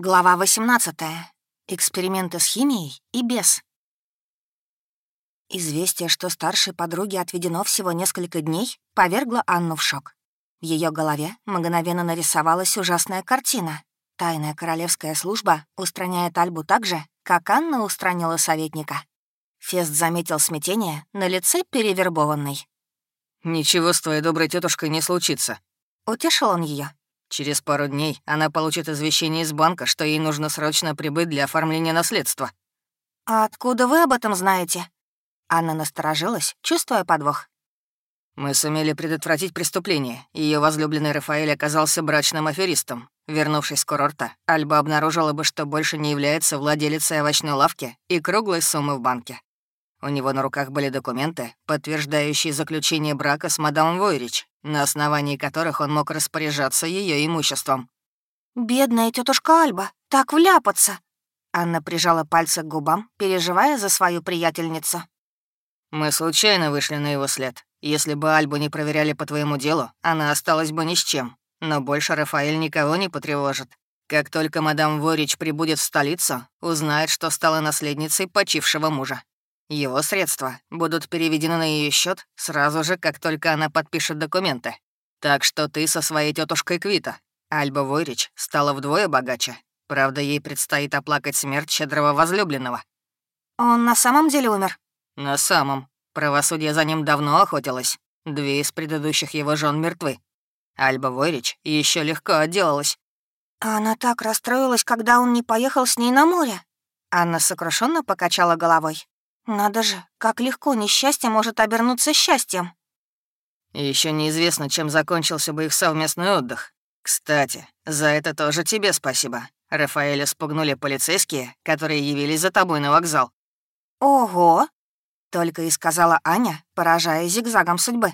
Глава 18. Эксперименты с химией и без. Известие, что старшей подруге отведено всего несколько дней, повергло Анну в шок. В ее голове мгновенно нарисовалась ужасная картина. Тайная королевская служба устраняет Альбу так же, как Анна устранила советника. Фест заметил смятение на лице перевербованной. «Ничего с твоей доброй тетушкой не случится», — утешил он ее. Через пару дней она получит извещение из банка, что ей нужно срочно прибыть для оформления наследства. «А откуда вы об этом знаете?» Анна насторожилась, чувствуя подвох. Мы сумели предотвратить преступление. Ее возлюбленный Рафаэль оказался брачным аферистом. Вернувшись с курорта, Альба обнаружила бы, что больше не является владелицей овощной лавки и круглой суммы в банке. У него на руках были документы, подтверждающие заключение брака с мадам Войрич, на основании которых он мог распоряжаться ее имуществом. «Бедная тетушка Альба, так вляпаться!» Анна прижала пальцы к губам, переживая за свою приятельницу. «Мы случайно вышли на его след. Если бы Альбу не проверяли по твоему делу, она осталась бы ни с чем. Но больше Рафаэль никого не потревожит. Как только мадам Ворич прибудет в столицу, узнает, что стала наследницей почившего мужа. Его средства будут переведены на ее счет сразу же, как только она подпишет документы. Так что ты со своей тетушкой Квита. Альба Войрич стала вдвое богаче. Правда, ей предстоит оплакать смерть щедрого возлюбленного. Он на самом деле умер? На самом. Правосудие за ним давно охотилось. Две из предыдущих его жен мертвы. Альба Войрич еще легко отделалась. Она так расстроилась, когда он не поехал с ней на море. Анна сокрушенно покачала головой. Надо же, как легко несчастье может обернуться счастьем. Еще неизвестно, чем закончился бы их совместный отдых. Кстати, за это тоже тебе спасибо. Рафаэля спугнули полицейские, которые явились за тобой на вокзал. Ого! Только и сказала Аня, поражая зигзагом судьбы.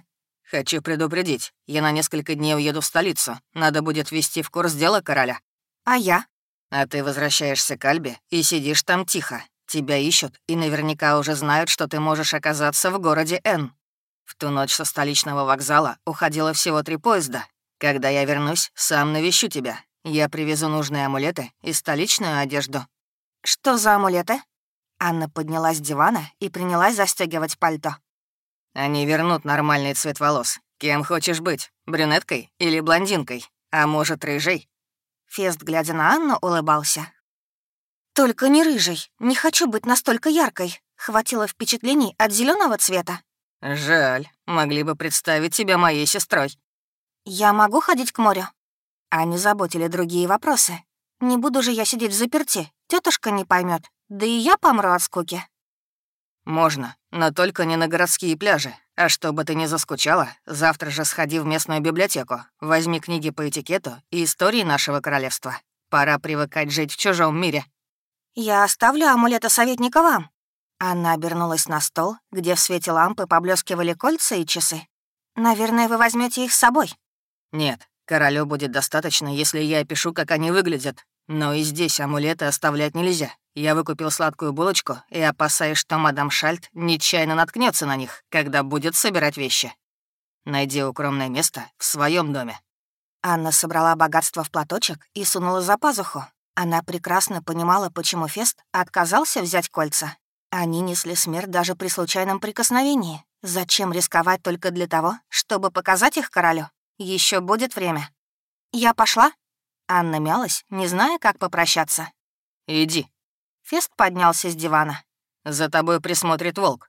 «Хочу предупредить, я на несколько дней уеду в столицу. Надо будет ввести в курс дела короля». «А я?» «А ты возвращаешься к Альбе и сидишь там тихо. Тебя ищут и наверняка уже знают, что ты можешь оказаться в городе Н. В ту ночь со столичного вокзала уходило всего три поезда. Когда я вернусь, сам навещу тебя. Я привезу нужные амулеты и столичную одежду». «Что за амулеты?» Анна поднялась с дивана и принялась застегивать пальто. «Они вернут нормальный цвет волос. Кем хочешь быть, брюнеткой или блондинкой? А может, рыжей?» Фест, глядя на Анну, улыбался. «Только не рыжий. Не хочу быть настолько яркой. Хватило впечатлений от зеленого цвета». «Жаль. Могли бы представить тебя моей сестрой». «Я могу ходить к морю?» А не заботили другие вопросы. Не буду же я сидеть в заперти. Тетушка не поймет. Да и я помру от скуки. «Можно, но только не на городские пляжи. А чтобы ты не заскучала, завтра же сходи в местную библиотеку, возьми книги по этикету и истории нашего королевства. Пора привыкать жить в чужом мире». «Я оставлю амулета советника вам». Анна обернулась на стол, где в свете лампы поблескивали кольца и часы. «Наверное, вы возьмете их с собой». «Нет, королю будет достаточно, если я опишу, как они выглядят. Но и здесь амулеты оставлять нельзя. Я выкупил сладкую булочку и опасаюсь, что мадам Шальт нечаянно наткнется на них, когда будет собирать вещи. Найди укромное место в своем доме». Анна собрала богатство в платочек и сунула за пазуху, она прекрасно понимала, почему Фест отказался взять кольца. Они несли смерть даже при случайном прикосновении. Зачем рисковать только для того, чтобы показать их королю? Еще будет время. «Я пошла?» Анна мялась, не зная, как попрощаться. «Иди». Фест поднялся с дивана. «За тобой присмотрит волк».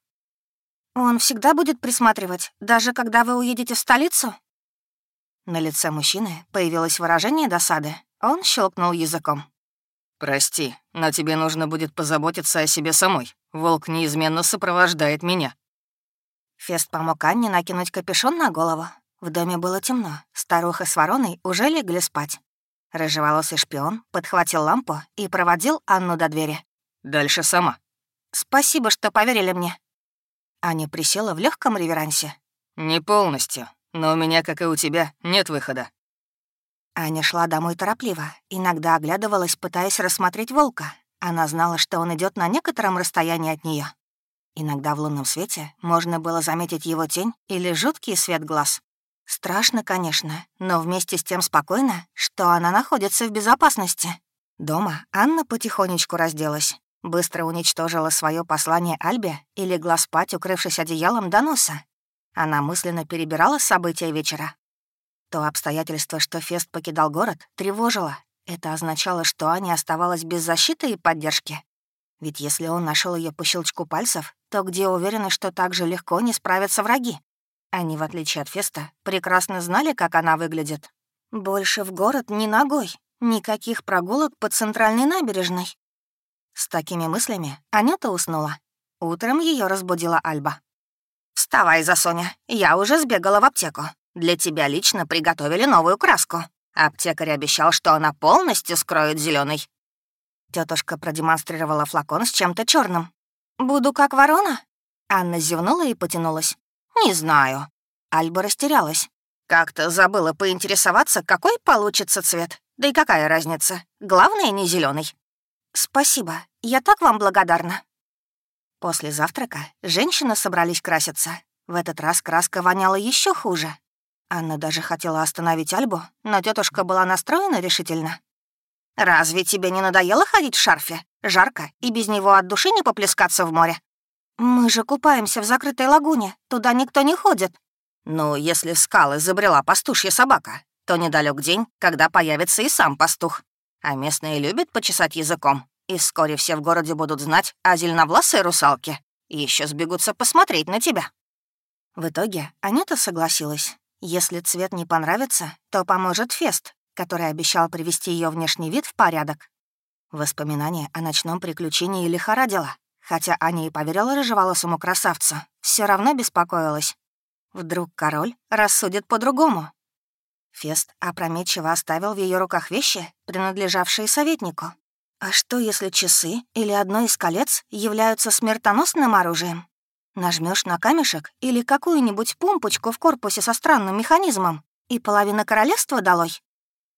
«Он всегда будет присматривать, даже когда вы уедете в столицу?» На лице мужчины появилось выражение досады. Он щелкнул языком. «Прости, но тебе нужно будет позаботиться о себе самой. Волк неизменно сопровождает меня». Фест помог Анне накинуть капюшон на голову. В доме было темно. Старуха с вороной уже легли спать. Рыжеволосый шпион подхватил лампу и проводил Анну до двери. «Дальше сама». «Спасибо, что поверили мне». Аня присела в легком реверансе. «Не полностью, но у меня, как и у тебя, нет выхода. Аня шла домой торопливо, иногда оглядывалась, пытаясь рассмотреть волка. Она знала, что он идет на некотором расстоянии от нее. Иногда в лунном свете можно было заметить его тень или жуткий свет глаз. Страшно, конечно, но вместе с тем спокойно, что она находится в безопасности. Дома Анна потихонечку разделась. Быстро уничтожила свое послание Альбе и легла спать, укрывшись одеялом до носа. Она мысленно перебирала события вечера. То обстоятельство, что Фест покидал город, тревожило. Это означало, что Аня оставалась без защиты и поддержки. Ведь если он нашел ее по щелчку пальцев, то где уверены, что так же легко не справятся враги? Они, в отличие от Феста, прекрасно знали, как она выглядит. Больше в город ни ногой. Никаких прогулок по центральной набережной. С такими мыслями Анюта уснула. Утром ее разбудила Альба. «Вставай, Засоня, я уже сбегала в аптеку. Для тебя лично приготовили новую краску. Аптекарь обещал, что она полностью скроет зеленый. Тетушка продемонстрировала флакон с чем-то черным. «Буду как ворона?» Анна зевнула и потянулась. «Не знаю». Альба растерялась. Как-то забыла поинтересоваться, какой получится цвет. Да и какая разница? Главное, не зеленый. «Спасибо, я так вам благодарна». После завтрака женщины собрались краситься. В этот раз краска воняла еще хуже. Анна даже хотела остановить Альбу, но тетушка была настроена решительно. «Разве тебе не надоело ходить в шарфе? Жарко, и без него от души не поплескаться в море». «Мы же купаемся в закрытой лагуне, туда никто не ходит». «Ну, если в скалы забрела пастушья собака, то недалек день, когда появится и сам пастух. А местные любят почесать языком, и вскоре все в городе будут знать о зеленовласой русалке. Еще сбегутся посмотреть на тебя». В итоге Анюта согласилась. Если цвет не понравится, то поможет Фест, который обещал привести ее внешний вид в порядок. Воспоминания о ночном приключении лихорадило. Хотя Аня и поверила рыжеволосому красавцу, все равно беспокоилась. Вдруг король рассудит по-другому, Фест опрометчиво оставил в ее руках вещи, принадлежавшие советнику. А что, если часы или одно из колец являются смертоносным оружием? Нажмешь на камешек или какую-нибудь пумпочку в корпусе со странным механизмом, и половина королевства долой?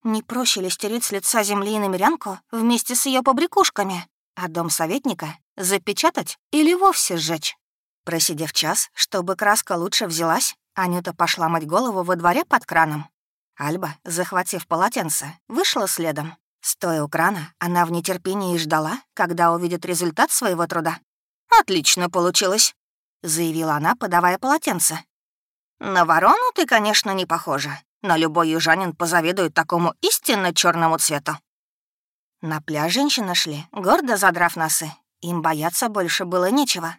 Не проще ли стереть с лица земли намерянку вместе с ее побрякушками, а дом советника запечатать или вовсе сжечь? Просидев час, чтобы краска лучше взялась, Анюта пошла мыть голову во дворе под краном. Альба, захватив полотенце, вышла следом. Стоя у крана, она в нетерпении ждала, когда увидит результат своего труда. «Отлично получилось», — заявила она, подавая полотенце. «На ворону ты, конечно, не похожа, но любой южанин позавидует такому истинно черному цвету». На пляж женщины шли, гордо задрав носы. Им бояться больше было нечего.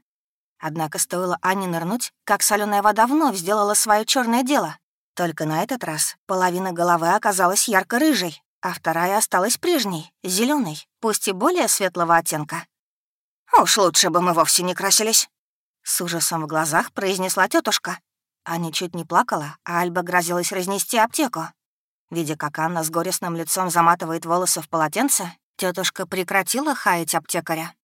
Однако стоило Ане нырнуть, как соленая вода вновь сделала свое черное дело. Только на этот раз половина головы оказалась ярко-рыжей, а вторая осталась прежней, зеленой, пусть и более светлого оттенка. «Уж лучше бы мы вовсе не красились», — с ужасом в глазах произнесла тетушка. Аня чуть не плакала, а Альба грозилась разнести аптеку. Видя, как Анна с горестным лицом заматывает волосы в полотенце, тетушка прекратила хаять аптекаря.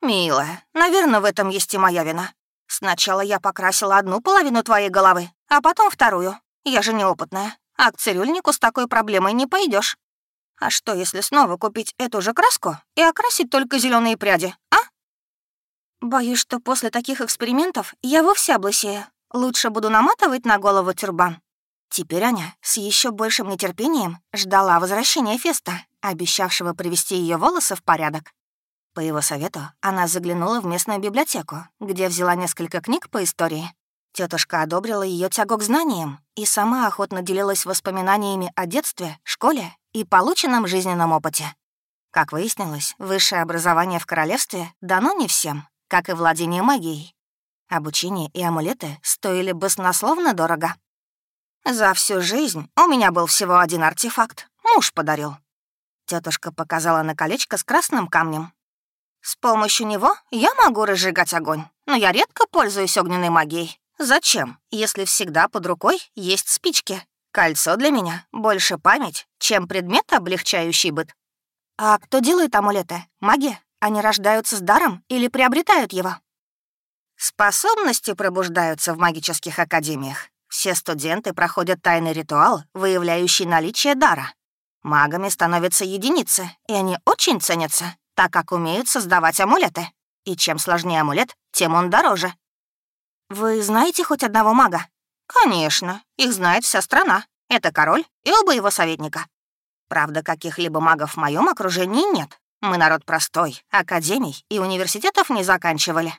«Милая, наверное, в этом есть и моя вина. Сначала я покрасила одну половину твоей головы, а потом вторую. Я же неопытная, а к цирюльнику с такой проблемой не пойдешь. А что, если снова купить эту же краску и окрасить только зеленые пряди, а? Боюсь, что после таких экспериментов я вовсе облысею. Лучше буду наматывать на голову тюрбан. Теперь Аня с еще большим нетерпением ждала возвращения Феста, обещавшего привести ее волосы в порядок. По его совету она заглянула в местную библиотеку, где взяла несколько книг по истории Тетушка одобрила ее тягу к знаниям и сама охотно делилась воспоминаниями о детстве, школе и полученном жизненном опыте. Как выяснилось, высшее образование в королевстве дано не всем, как и владение магией. Обучение и амулеты стоили баснословно дорого. «За всю жизнь у меня был всего один артефакт. Муж подарил». Тетушка показала на колечко с красным камнем. «С помощью него я могу разжигать огонь, но я редко пользуюсь огненной магией. Зачем, если всегда под рукой есть спички? Кольцо для меня — больше память, чем предмет, облегчающий быт. А кто делает амулеты? Маги? Они рождаются с даром или приобретают его? Способности пробуждаются в магических академиях. Все студенты проходят тайный ритуал, выявляющий наличие дара. Магами становятся единицы, и они очень ценятся, так как умеют создавать амулеты. И чем сложнее амулет, тем он дороже. «Вы знаете хоть одного мага?» «Конечно, их знает вся страна. Это король и оба его советника». Правда, каких-либо магов в моем окружении нет. Мы народ простой, академий и университетов не заканчивали.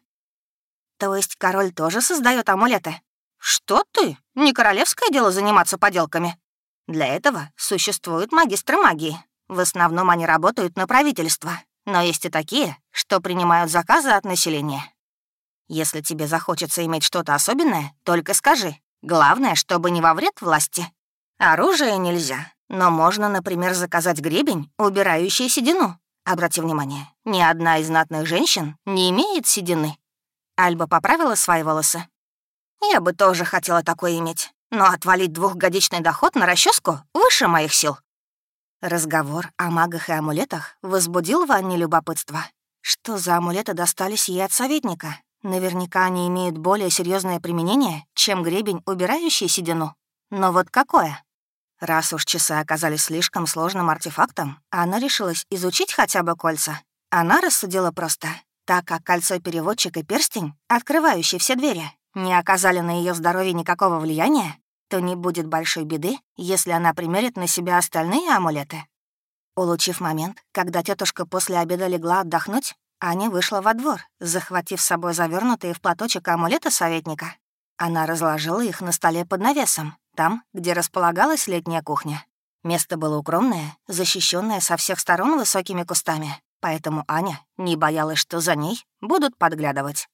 То есть король тоже создает амулеты? Что ты? Не королевское дело заниматься поделками. Для этого существуют магистры магии. В основном они работают на правительство, но есть и такие, что принимают заказы от населения. Если тебе захочется иметь что-то особенное, только скажи. Главное, чтобы не во вред власти. Оружие нельзя, но можно, например, заказать гребень, убирающий седину. Обрати внимание, ни одна из знатных женщин не имеет седины. Альба поправила свои волосы. Я бы тоже хотела такое иметь, но отвалить двухгодичный доход на расческу выше моих сил. Разговор о магах и амулетах возбудил Ванне любопытство. Что за амулеты достались ей от советника? Наверняка они имеют более серьезное применение, чем гребень, убирающий седину. Но вот какое? Раз уж часы оказались слишком сложным артефактом, она решилась изучить хотя бы кольца. Она рассудила просто, так как кольцо-переводчик и перстень, открывающий все двери, не оказали на ее здоровье никакого влияния, то не будет большой беды, если она примерит на себя остальные амулеты. Улучив момент, когда тетушка после обеда легла отдохнуть, Аня вышла во двор, захватив с собой завернутые в платочек амулеты советника. Она разложила их на столе под навесом, там, где располагалась летняя кухня. Место было укромное, защищенное со всех сторон высокими кустами, поэтому Аня не боялась, что за ней будут подглядывать.